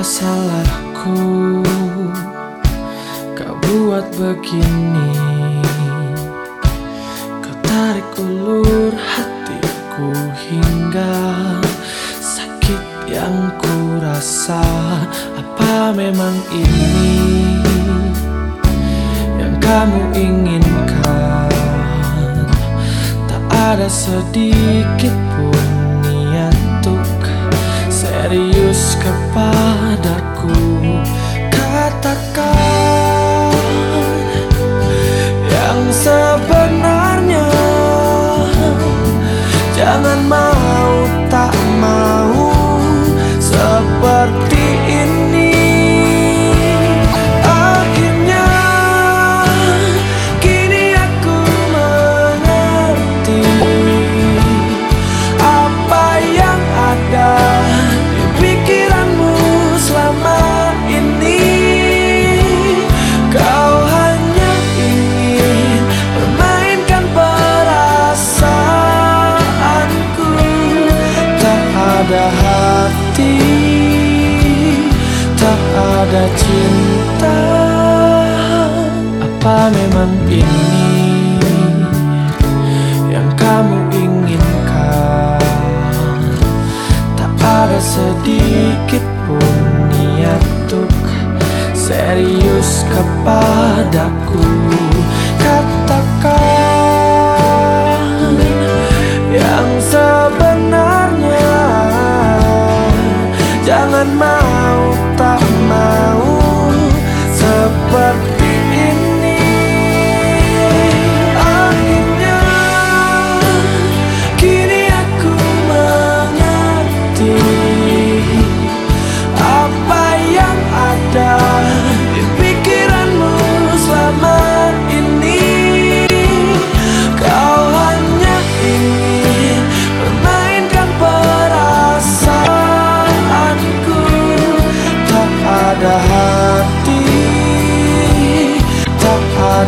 Apa salahku. Kau buat begini. Kau tarik ulur hatiku hingga Sakit yang ku rasa Apa memang ini Yang kamu inginkan? Tak ada sedikit pun niat untuk serius kepadaku Katakan yang sebenarnya Jangan mau ada cinta. Apa memang ini Yang kamu inginkan? Tak ada sedikit pun niat untuk serius kepadaku. Katakan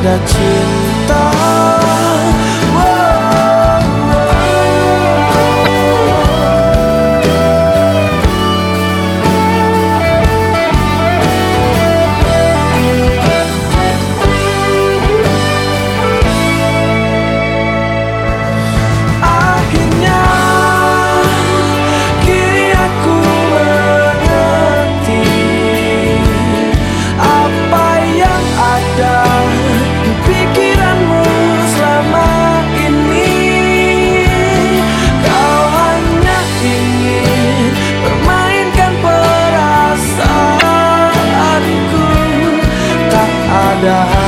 Tak ada perasaanku Tak ada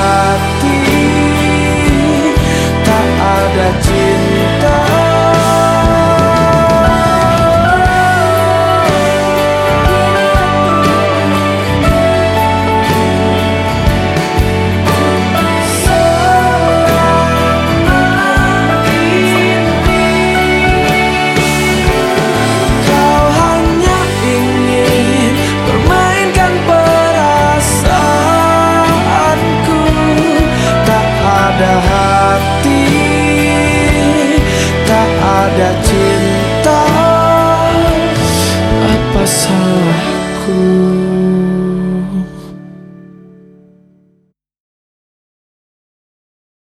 cool.